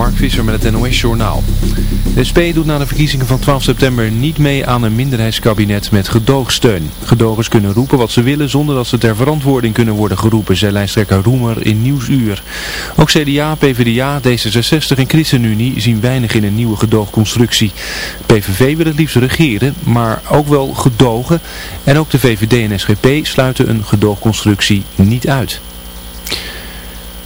Mark Visser met het NOS Journaal. De SP doet na de verkiezingen van 12 september niet mee aan een minderheidskabinet met gedoogsteun. Gedogers kunnen roepen wat ze willen zonder dat ze ter verantwoording kunnen worden geroepen, zei lijsttrekker Roemer in Nieuwsuur. Ook CDA, PvdA, D66 en ChristenUnie zien weinig in een nieuwe gedoogconstructie. PVV wil het liefst regeren, maar ook wel gedogen. En ook de VVD en SGP sluiten een gedoogconstructie niet uit.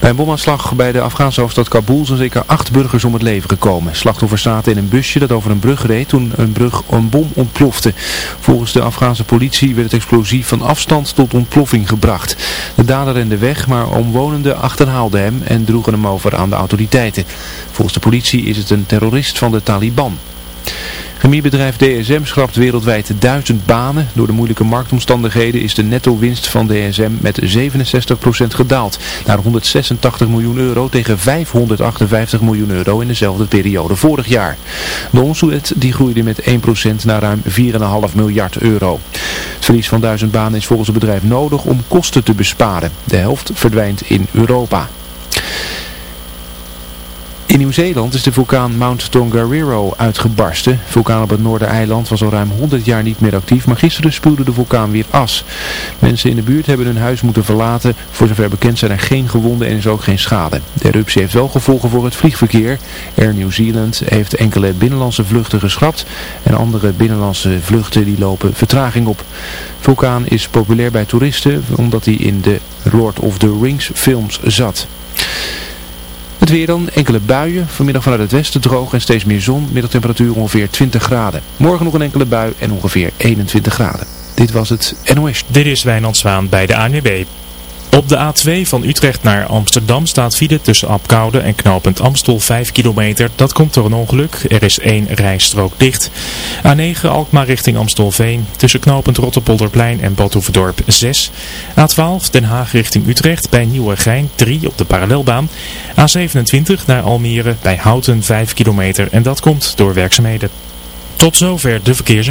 Bij een bomaanslag bij de Afghaanse hoofdstad Kabul zijn zeker acht burgers om het leven gekomen. Slachtoffers zaten in een busje dat over een brug reed toen een, brug, een bom ontplofte. Volgens de Afghaanse politie werd het explosief van afstand tot ontploffing gebracht. De dader rende weg, maar omwonenden achterhaalden hem en droegen hem over aan de autoriteiten. Volgens de politie is het een terrorist van de Taliban. Chemiebedrijf DSM schrapt wereldwijd duizend banen. Door de moeilijke marktomstandigheden is de netto-winst van DSM met 67% gedaald. Naar 186 miljoen euro tegen 558 miljoen euro in dezelfde periode vorig jaar. De omzet die groeide met 1% naar ruim 4,5 miljard euro. Het verlies van duizend banen is volgens het bedrijf nodig om kosten te besparen. De helft verdwijnt in Europa. In Nieuw-Zeeland is de vulkaan Mount Tongariro uitgebarsten. De vulkaan op het Noordereiland was al ruim 100 jaar niet meer actief, maar gisteren spuwde de vulkaan weer as. Mensen in de buurt hebben hun huis moeten verlaten. Voor zover bekend zijn er geen gewonden en is ook geen schade. De eruptie heeft wel gevolgen voor het vliegverkeer. Air New Zealand heeft enkele binnenlandse vluchten geschrapt en andere binnenlandse vluchten die lopen vertraging op. Vulkaan is populair bij toeristen omdat hij in de Lord of the Rings films zat. Het weer dan, enkele buien, vanmiddag vanuit het westen droog en steeds meer zon, middagtemperatuur ongeveer 20 graden. Morgen nog een enkele bui en ongeveer 21 graden. Dit was het NOS. Dit is Wijnand Zwaan bij de ANWB. Op de A2 van Utrecht naar Amsterdam staat file tussen Apkoude en knooppunt Amstel 5 kilometer. Dat komt door een ongeluk. Er is één rijstrook dicht. A9 Alkmaar richting Amstelveen tussen knooppunt Rotterpolderplein en Badhoevedorp 6. A12 Den Haag richting Utrecht bij Nieuwegein 3 op de parallelbaan. A27 naar Almere bij Houten 5 kilometer en dat komt door werkzaamheden. Tot zover de verkeers.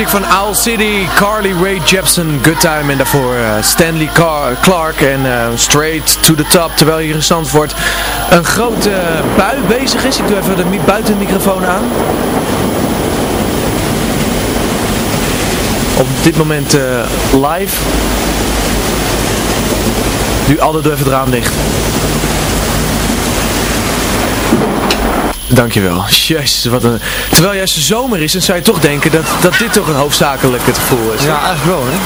Muziek van Owl City, Carly Rae Jepsen, Good Time en daarvoor eh, Stanley Clark en eh, Straight to the Top. Terwijl hier in Zandvoort een grote bui bezig is. Ik doe even de mi- buitenmicrofoon aan. Op dit moment eh, live. Nu doe even het raam dicht. Dankjewel. Jezus, wat een... Terwijl juist de zomer is, dan zou je toch denken dat, dat dit toch een hoofdzakelijk het gevoel is. Ja, eigenlijk wel, hè.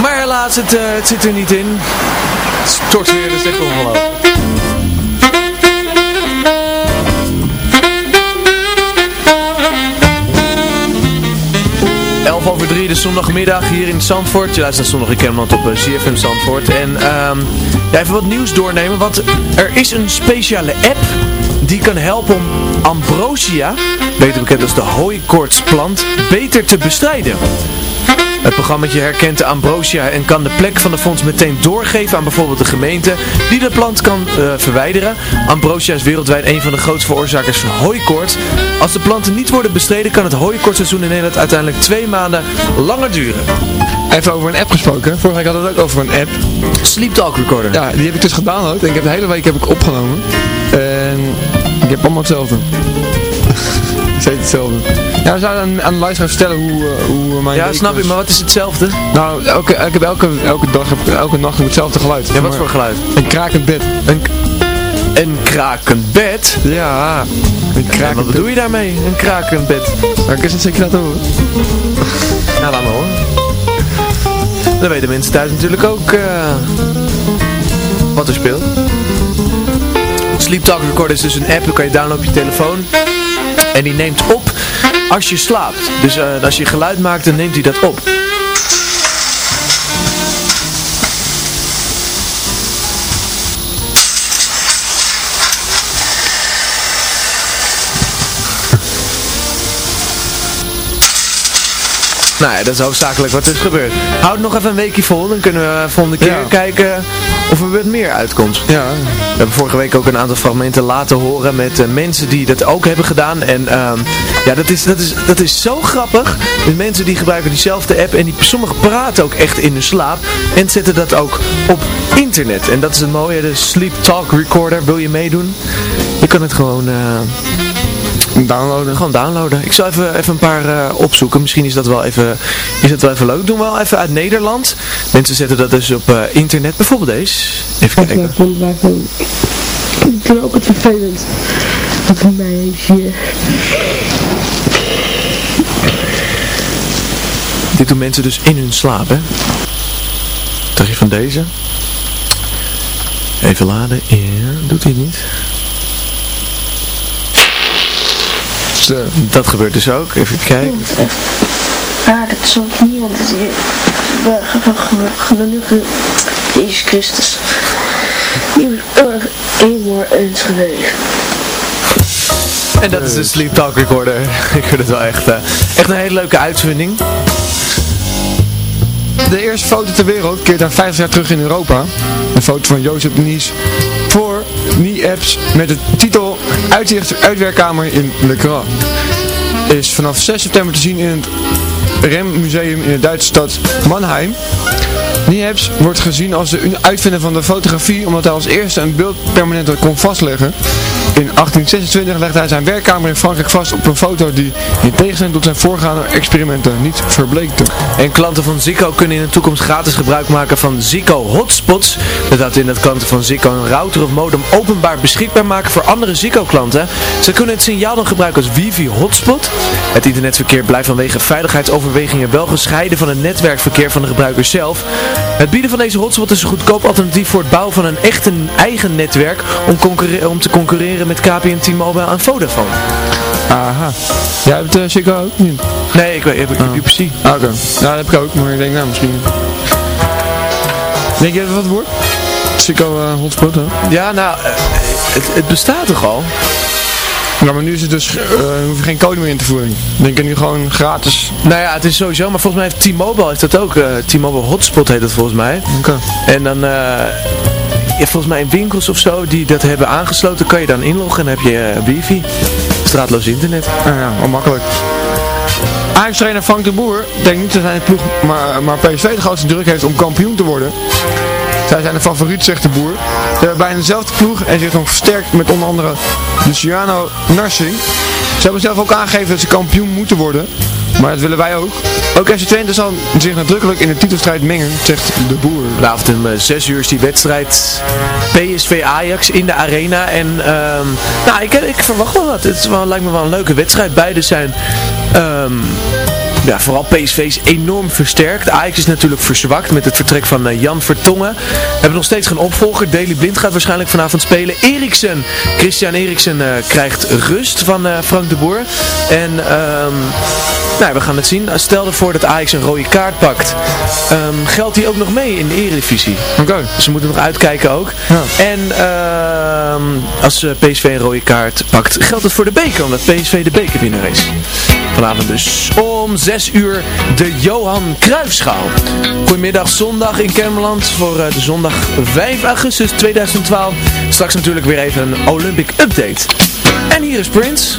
Maar helaas, het, eh, het zit er niet in. Het stort weer, dat is echt ongelooflijk. 11 over 3, de zondagmiddag hier in Zandvoort. Je luistert zondag in op eh, CFM Zandvoort. En ehm ja, even wat nieuws doornemen, want er is een speciale app die kan helpen om ambrosia, beter bekend als de hooikoortsplant, beter te bestrijden. Het programma herkent de ambrosia en kan de plek van de fonds meteen doorgeven aan bijvoorbeeld de gemeente die de plant kan eh, verwijderen. Ambrosia is wereldwijd een van de grootste veroorzakers van hooikoorts. Als de planten niet worden bestreden kan het hooikoortseizoen in Nederland uiteindelijk twee maanden langer duren. Even over een app gesproken. Vorige week hadden we het ook over een app. Sleep Talk Recorder. Ja, die heb ik dus gedownload en ik heb de hele week heb ik opgenomen. En ik heb allemaal hetzelfde. Steeds hetzelfde. Ja, we zouden aan, aan de vertellen hoe, eh, hoe mijn Ja, snap ik, maar wat is hetzelfde? Nou, elke, ik heb elke, elke dag, heb- elke nacht hetzelfde geluid. Ja, wat voor geluid? Een krakend bed. Een, een krakend bed? Ja, een En krakend wat bedoel je daarmee? Een krakend bed? Maar ik is het zeker laten horen. Nou, laat maar hoor. Dan weten mensen thuis natuurlijk ook eh, wat er speelt. Sleep Talk Recorder is dus een app, die kan je downloaden op je telefoon. En die neemt op als je slaapt. Dus eh, als je geluid maakt, dan neemt hij dat op. Nou ja, dat is hoofdzakelijk wat er is gebeurd. Houd nog even een weekje vol, dan kunnen we volgende keer Ja. kijken of er wat meer uitkomt. Ja, We hebben vorige week ook een aantal fragmenten laten horen met eh, mensen die dat ook hebben gedaan. En ehm, ja, dat is, dat, is, dat is zo grappig. De mensen die gebruiken diezelfde app en die, sommigen praten ook echt in hun slaap. En zetten dat ook op internet. En dat is het mooie, de Sleep Talk Recorder. Wil je meedoen? Je kan het gewoon... eh, downloaden. gewoon downloaden. Ik zal even, even een paar eh, opzoeken. Misschien is dat wel even, is dat wel even leuk. Doen we wel even uit Nederland. Mensen zetten dat dus op eh, internet. Bijvoorbeeld deze. Even kijken. Ik vond. Ik vind ook het vervelend. Dat een meisje... Dit doen mensen dus in hun slaap, hè? Wat dacht je van deze? Even laden. Ja, doet hij niet. Zo. Dat gebeurt dus ook. Even kijken. Ah, dat is ook niet, want het is gelukkig Jezus Christus. Eenmaal eens geweest. En dat is de Sleep Talk Recorder. Ik vind het wel echt, eh, echt een hele leuke uitvinding. De eerste foto ter wereld keert dan 50 jaar terug in Europa. Een foto van Jozef Nies voor Nie-apps met de titel Uitzicht uitwerkkamer in Le Grand. Is vanaf 6 september te zien in het REM Museum in de Duitse stad Mannheim. Nie-apps wordt gezien als de uitvinder van de fotografie omdat hij als eerste een beeld permanent kon vastleggen. In 1826 legde hij zijn werkkamer in Frankrijk vast op een foto die in tegenstelling tot zijn voorgaande experimenten niet verbleekte. En klanten van Zico kunnen in de toekomst gratis gebruik maken van Zico Hotspots. Dat houdt in dat klanten van Zico een router of modem openbaar beschikbaar maken voor andere Zico klanten. Ze kunnen het signaal dan gebruiken als wifi hotspot. Het internetverkeer blijft vanwege veiligheidsoverwegingen wel gescheiden van het netwerkverkeer van de gebruiker zelf. Het bieden van deze hotspot is een goedkoop alternatief voor het bouwen van een echt eigen netwerk om te concurreren met KPN, T-Mobile en Vodafone. Aha. Jij hebt uh, Chico ook niet? Nee, ik weet ik heb Oh. UPC. Ah, Oké. Ja, dat heb ik ook, maar ik denk nou misschien. Denk je dat wat wordt? Chico eh, hotspot, hè? Ja, nou, eh, het, het bestaat toch al? Ja, maar nu is het dus, hoef je geen code meer in te voeren. Denk je nu gewoon gratis. Nou ja, het is sowieso, maar volgens mij heeft T-Mobile heeft dat ook. T-Mobile Hotspot heet dat volgens mij. Oké. En dan, eh, ja, volgens mij in winkels of zo die dat hebben aangesloten, kan je dan inloggen en heb je eh, wifi. Straatloos internet. Ah ja, wel makkelijk. Ajax-trainer Frank de Boer denkt niet dat hij de ploeg, maar, maar PSV de grootste druk heeft om kampioen te worden. Zij zijn de favoriet, zegt de Boer. Ze hebben bijna dezelfde ploeg en zich nog versterkt met onder andere Luciano Narsing. Ze hebben zelf ook aangegeven dat ze kampioen moeten worden. Maar dat willen wij ook. Ook FC Twente zal zich nadrukkelijk in de titelstrijd mengen, zegt de Boer. Vanavond om 6 uur is die wedstrijd PSV Ajax in de arena. En ehm, nou, ik, ik verwacht wel wat. Het wel, lijkt me wel een leuke wedstrijd. Beide zijn... ehm, ja, vooral PSV is enorm versterkt. Ajax is natuurlijk verzwakt met het vertrek van eh, Jan Vertongen. We hebben nog steeds geen opvolger. Daley Blind gaat waarschijnlijk vanavond spelen. Eriksen, Christian Eriksen eh, krijgt rust van eh, Frank de Boer. En ehm, nou, we gaan het zien. Stel ervoor dat Ajax een rode kaart pakt. Ehm, geldt die ook nog mee in de Eredivisie? Oké. Ze moeten nog uitkijken ook. Ja. En ehm, als PSV een rode kaart pakt, geldt het voor de beker, omdat PSV de bekerwinnaar is. Vanavond dus om 6 uur de Johan Cruijffschaal. Goedemiddag zondag in Kermeland voor eh, de zondag 5 augustus 2012. Straks natuurlijk weer even een Olympic update. En hier is Prince.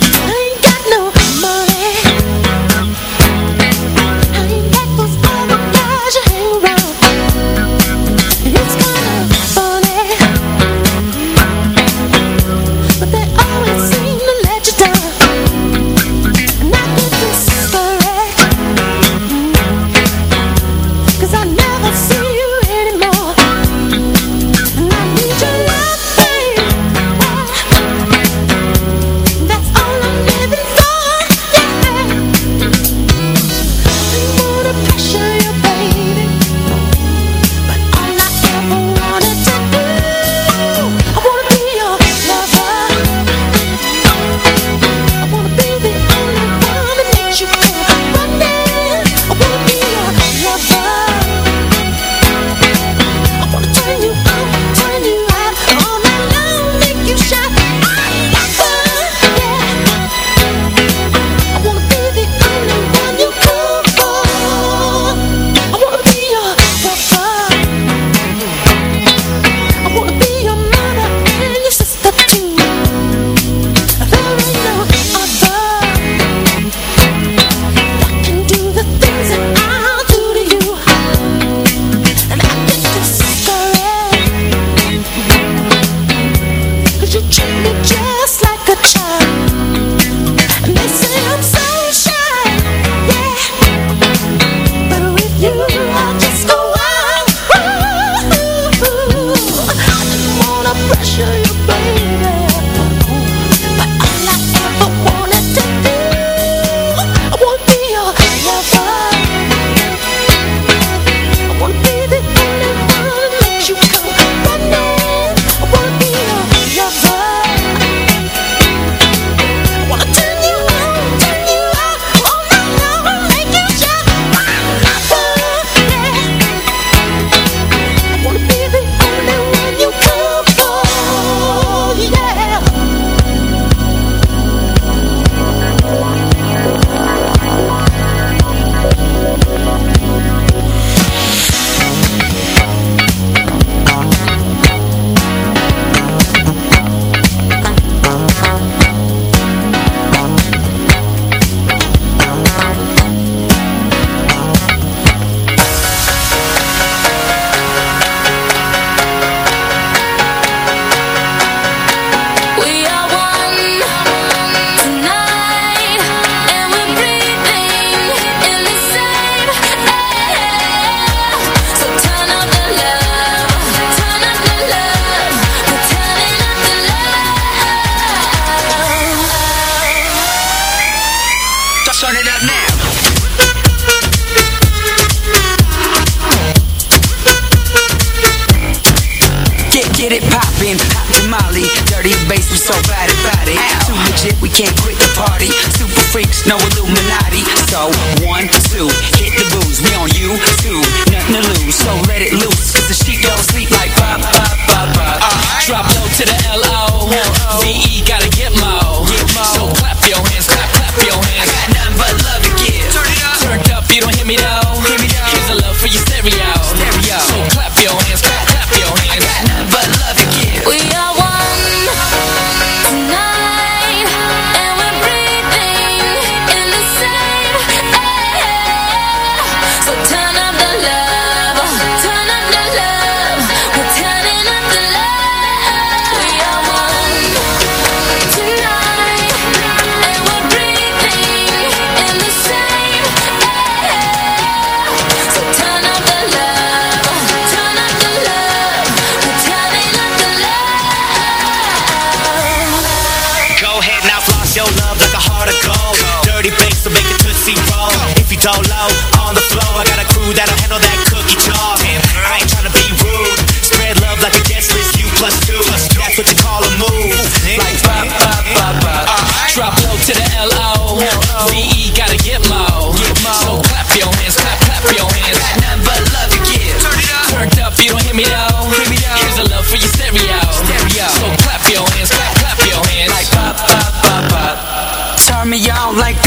food that'll handle that cookie jar.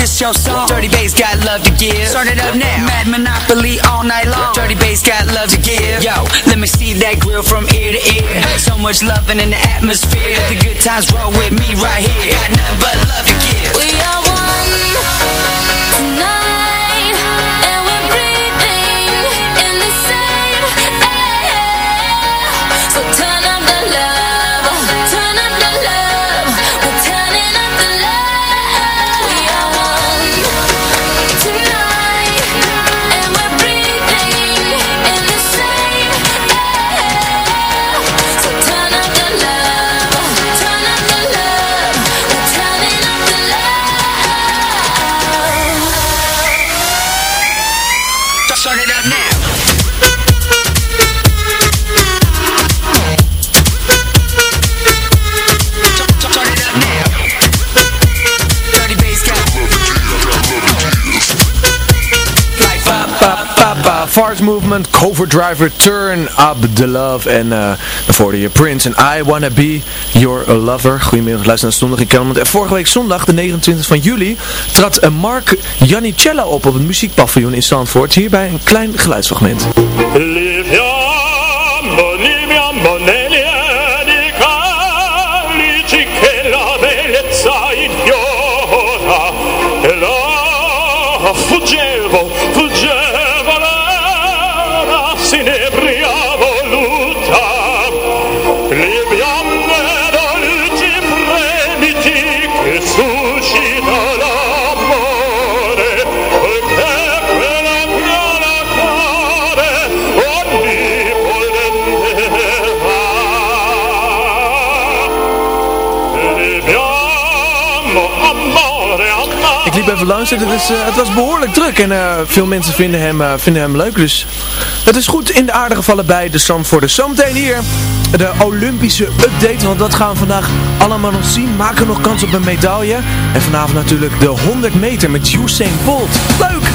this your song. Dirty bass got love to give. Start it up now. Mad Monopoly all night long. Dirty bass got love to give. Yo, let me see that grill from ear to ear. So much loving in the atmosphere. The good times roll with me right here. Got nothing but love to give. We are one. Fart Movement, Coverdrive Turn Up The Love en uh, the de Prince en I Wanna Be Your Lover. Goedemiddag, luister naar Zondag in Kennemerland. En vorige week zondag, de 29 van juli, trad eh, Mark Janicello op op het muziekpaviljoen in Zandvoort. Hierbij een klein geluidsfragment. Live Het, eh, het was behoorlijk druk en eh, veel mensen vinden hem, eh, vinden hem leuk. Dus het is goed in de aardige gevallen bij de Zandvoorters. Zometeen hier de Olympische update. Want dat gaan we vandaag allemaal nog zien. Maken nog kans op een medaille. En vanavond natuurlijk de 100 meter met Usain Bolt. Leuk!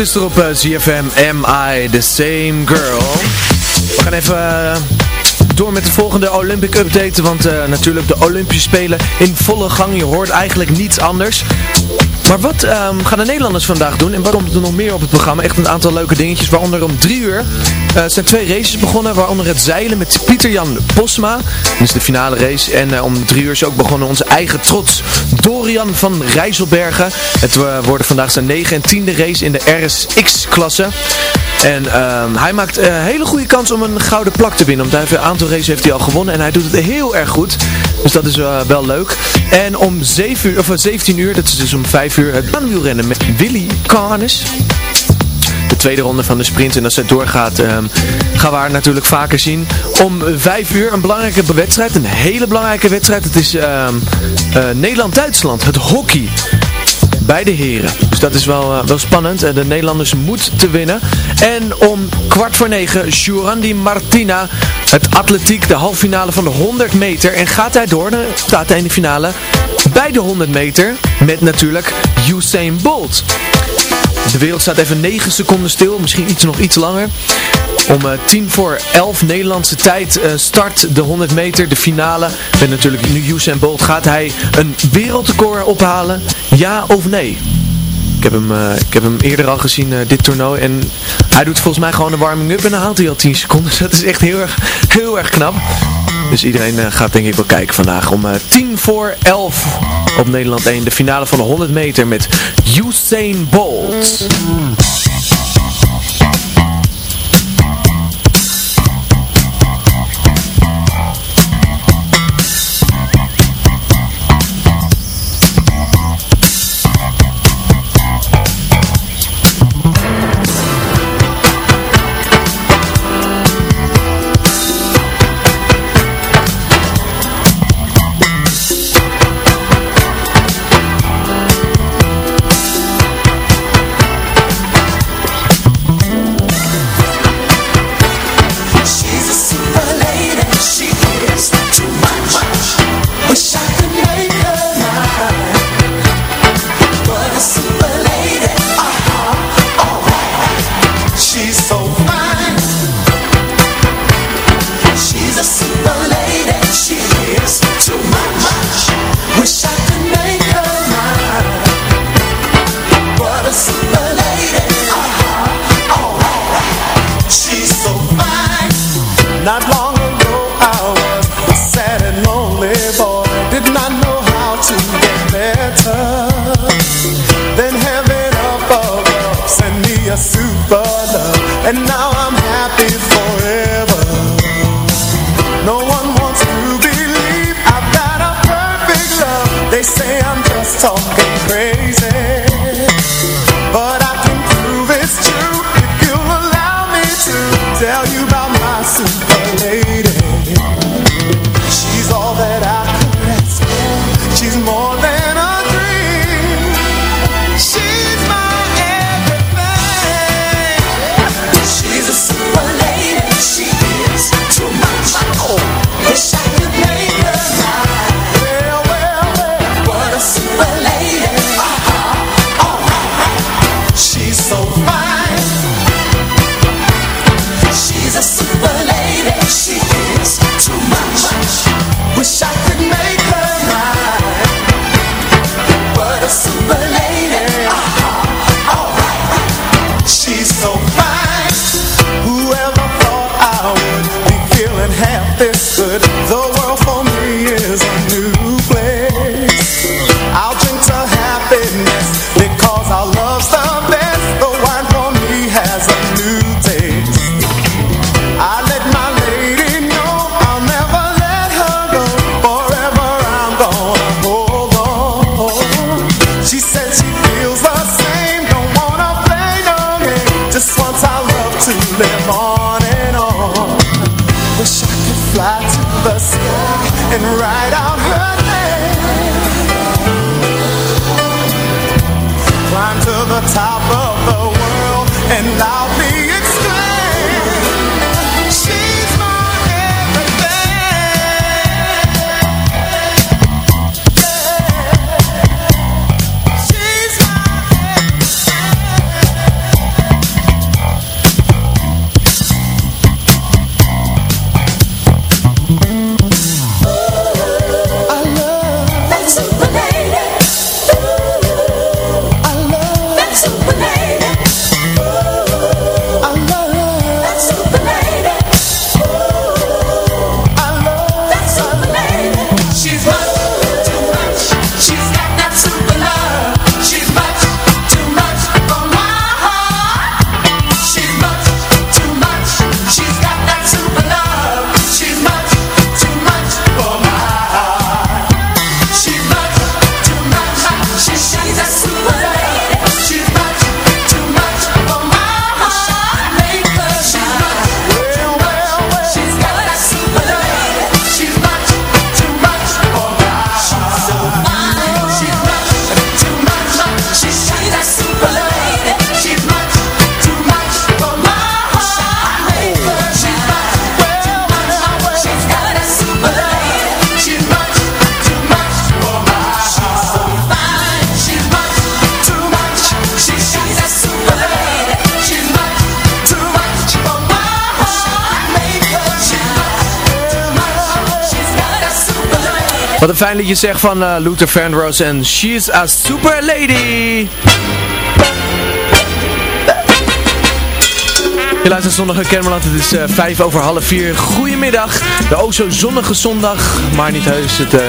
Sister op eh, ZFM, Am I the Same Girl? We gaan even eh, door met de volgende Olympic Update, want eh, natuurlijk de Olympische Spelen in volle gang. Je hoort eigenlijk niets anders. Maar wat ehm, gaan de Nederlanders vandaag doen en wat komt er nog meer op het programma? Echt een aantal leuke dingetjes, waaronder om drie uur zijn twee races begonnen, waaronder het zeilen met Pieter-Jan Posma. Dat is de finale race. En om drie uur is ook begonnen onze eigen trots Dorian van Rijsselbergen. Het uh, worden vandaag zijn negen en tiende race in de RSX-klasse. En ehm, hij maakt een hele goede kans om een gouden plak te winnen. Want hij een aantal races heeft hij al gewonnen en hij doet het heel erg goed. Dus dat is wel leuk. En om 7 uur, of 17 uur, dat is dus om 5 uur, het baanwielrennen met Willy Carnes de tweede ronde van de sprint. En als het doorgaat, um, gaan we haar natuurlijk vaker zien. Om vijf uur een belangrijke wedstrijd. Een hele belangrijke wedstrijd. Het is um, uh, Nederland-Duitsland. Het hockey. Bij de heren. Dus dat is wel, uh, wel spannend. En de Nederlanders moeten te winnen. En om kwart voor negen, Jurandi Martina. Het atletiek, de halve finale van de 100 meter. En gaat hij door, dan staat hij in de finale bij de 100 meter. Met natuurlijk Usain Bolt. De wereld staat even 9 seconden stil, misschien iets nog iets langer. Om uh, 10 voor 11 Nederlandse tijd uh, start de 100 meter, de finale. Met natuurlijk nu Usain Bolt. Gaat hij een wereldrecord ophalen? Ja of nee? Ik heb hem, uh, ik heb hem eerder al gezien, dit toernooi. En hij doet volgens mij gewoon een warming-up en dan haalt hij al 10 seconden. Dus dat is echt heel erg, heel erg knap. Dus iedereen uh, gaat denk ik wel kijken vandaag om 10 voor 11 op Nederland 1. De finale van de 100 meter met Usain Bolt. Wat een fijn liedje zeg van eh, Luther Vandross en She's a Super Lady. Je luistert zondag Kermeland, het is eh, vijf over half vier. Goedemiddag, de o zo zonnige zondag, maar niet heus, het, eh,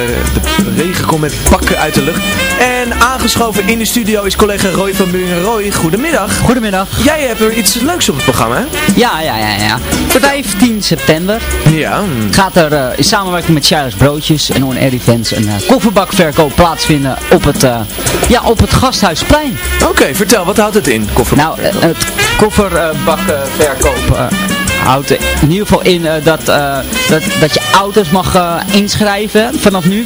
de regen komt met pakken uit de lucht. En aangeschoven in de studio is collega Roy van Buringen. Roy, goedemiddag. Goedemiddag. Jij hebt er iets leuks op het programma, hè? Ja, ja, ja, ja. 15 september Ja. gaat er eh, in samenwerking met Charles Broodjes en On Air Events een kofferbakverkoop plaatsvinden op het, ja, op het Gasthuisplein. Oké, vertel, wat houdt het in, kofferbak? Nou, het kofferbakverkoop eh, houdt in ieder geval in eh, dat, eh, dat, dat je auto's mag inschrijven vanaf nu.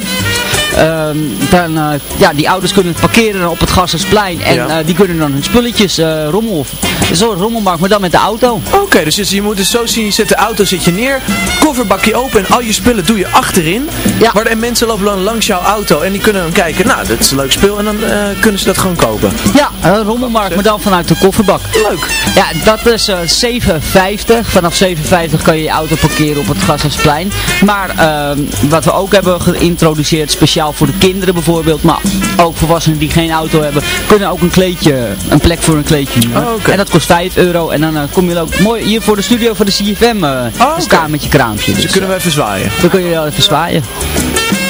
Ehm, dan, eh, ja, die auto's kunnen parkeren op het Gasthuisplein en Ja. eh, die kunnen dan hun spulletjes eh rommel, zo'n rommelmarkt, maar dan met de auto. Oké, dus je- je moet het zo zien, je zet de auto zit je neer, kofferbakje open en al je spullen doe je achterin. Ja. Maar en mensen lopen dan langs jouw auto en die kunnen dan kijken, nou dat is een leuk spul en dan kunnen ze dat gewoon kopen. Ja, een rommelmarkt, maar dan vanuit de kofferbak. Leuk. Ja, dat is eh 7,50. Vanaf 7,50 kan je je auto parkeren op het Gasthuisplein. Maar ehm, wat we ook hebben geïntroduceerd, speciaal voor de kinderen bijvoorbeeld, maar ook volwassenen die geen auto hebben, kunnen ook een kleedje, een plek voor een kleedje huren. Oh. En dat kost 5 euro. En dan eh, kom je ook mooi hier voor de studio van de CFM eh Oh, oké. staan met je kraampje. Dus Dus, kunnen we even zwaaien. dan kun je wel even zwaaien.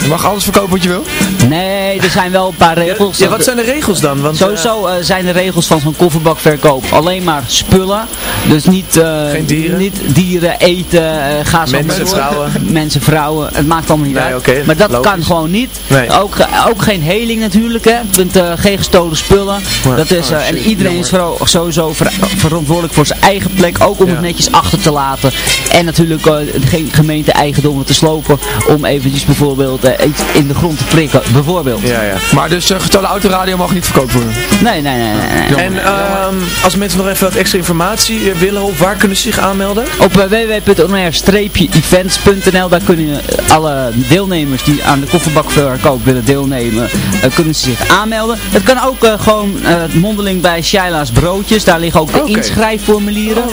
Je mag alles verkopen wat je wil. Nee, er zijn wel een paar regels. Ja, wat zijn de regels dan? Want, eh, Sowieso eh, zijn de regels van zo'n kofferbakverkoop alleen maar spullen. Dus niet, eh, Geen dieren? niet dieren, eten, eh ga zo Mensen, vrouwen? Mensen, vrouwen. Het maakt allemaal niet Nee, uit. maar dat logisch. kan gewoon niet. Nee. Ook, ook geen heling natuurlijk. Hè. Eh, geen gestolen spullen. Maar- dat is, oh, eh, en iedereen is vero- sowieso ver- verantwoordelijk voor zijn eigen plek. Ook om Ja. het netjes achter te laten. En natuurlijk eh, geen gemeente eigendommen te slopen. Om eventjes bijvoorbeeld iets in de grond te prikken. Bijvoorbeeld. Ja, ja. Maar dus uh, gestolen autoradio mag niet verkoopt worden. Nee, nee, nee. nee, nee. En ehm, als mensen nog even wat extra informatie eh, willen, op waar kunnen ze zich aanmelden? Op eh, www.onair-events.nl daar kunnen eh, alle deelnemers die aan de kofferbakverkoop willen deelnemen, eh, kunnen ze zich aanmelden. Het kan ook eh, gewoon eh, mondeling bij Shaila's Broodjes, daar liggen ook de Oké. inschrijfformulieren.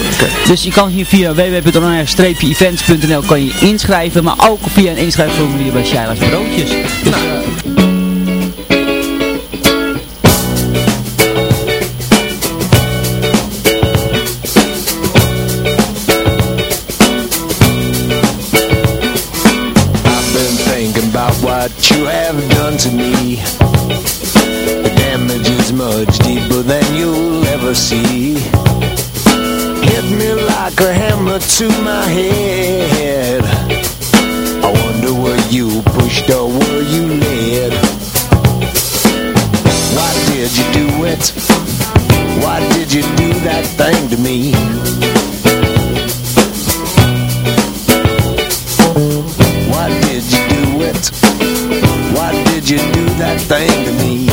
Dus je kan hier via www.onair-events.nl kan je inschrijven, maar ook via een inschrijfformulier bij Shaila's Broodjes. Dus, I've been thinking about what you have done to me. The damage is much deeper than you'll ever see. Hit me like a hammer to my head. Why did you do that thing to me? Why did you do it? Why did you do that thing to me?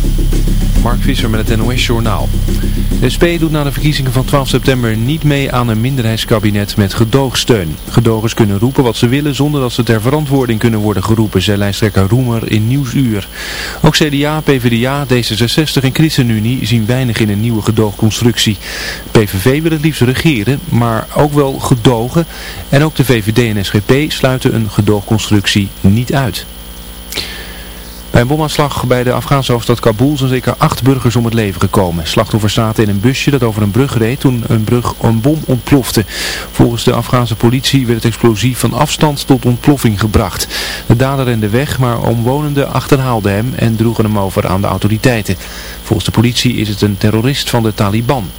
Mark Visser met het NOS Journaal. De SP doet na de verkiezingen van 12 september niet mee aan een minderheidskabinet met gedoogsteun. Gedogers kunnen roepen wat ze willen zonder dat ze ter verantwoording kunnen worden geroepen, zei lijsttrekker Roemer in Nieuwsuur. Ook CDA, PvdA, D66 en ChristenUnie zien weinig in een nieuwe gedoogconstructie. PVV wil het liefst regeren, maar ook wel gedogen. En ook de VVD en SGP sluiten een gedoogconstructie niet uit. Bij een bomaanslag bij de Afghaanse hoofdstad Kabul zijn zeker acht burgers om het leven gekomen. Slachtoffers zaten in een busje dat over een brug reed toen een, brug, een bom ontplofte. Volgens de Afghaanse politie werd het explosief van afstand tot ontploffing gebracht. De dader rende weg, maar omwonenden achterhaalden hem en droegen hem over aan de autoriteiten. Volgens de politie is het een terrorist van de Taliban.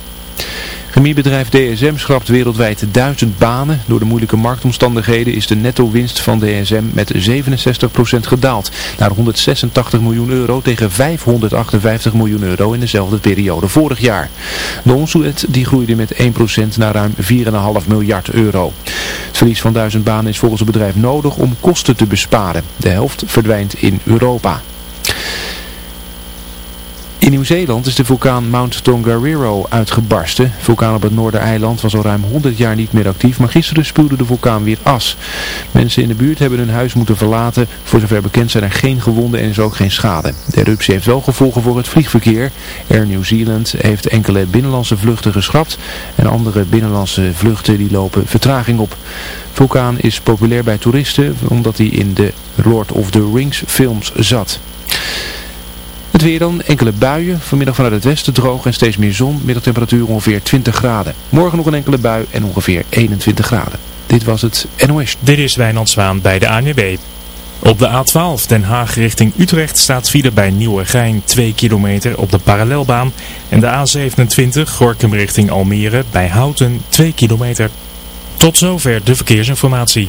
Chemiebedrijf DSM schrapt wereldwijd duizend banen. Door de moeilijke marktomstandigheden is de netto-winst van DSM met 67% gedaald. Naar 186 miljoen euro tegen 558 miljoen euro in dezelfde periode vorig jaar. De omzet die groeide met 1% naar ruim 4,5 miljard euro. Het verlies van duizend banen is volgens het bedrijf nodig om kosten te besparen. De helft verdwijnt in Europa. In Nieuw-Zeeland is de vulkaan Mount Tongariro uitgebarsten. De vulkaan op het Noordereiland was al ruim 100 jaar niet meer actief, maar gisteren spuwde de vulkaan weer as. Mensen in de buurt hebben hun huis moeten verlaten. Voor zover bekend zijn er geen gewonden en is ook geen schade. De eruptie heeft wel gevolgen voor het vliegverkeer. Air New Zealand heeft enkele binnenlandse vluchten geschrapt en andere binnenlandse vluchten die lopen vertraging op. Vulkaan is populair bij toeristen omdat hij in de Lord of the Rings films zat. Weer dan, enkele buien, vanmiddag vanuit het westen droog en steeds meer zon, middagtemperatuur ongeveer 20 graden. Morgen nog een enkele bui en ongeveer 21 graden. Dit was het NOS. Dit is Wijnand Zwaan bij de ANWB. Op de A12 Den Haag richting Utrecht staat file bij Nieuwegein 2 kilometer op de parallelbaan. En de A27 Gorkum richting Almere bij Houten 2 kilometer. Tot zover de verkeersinformatie.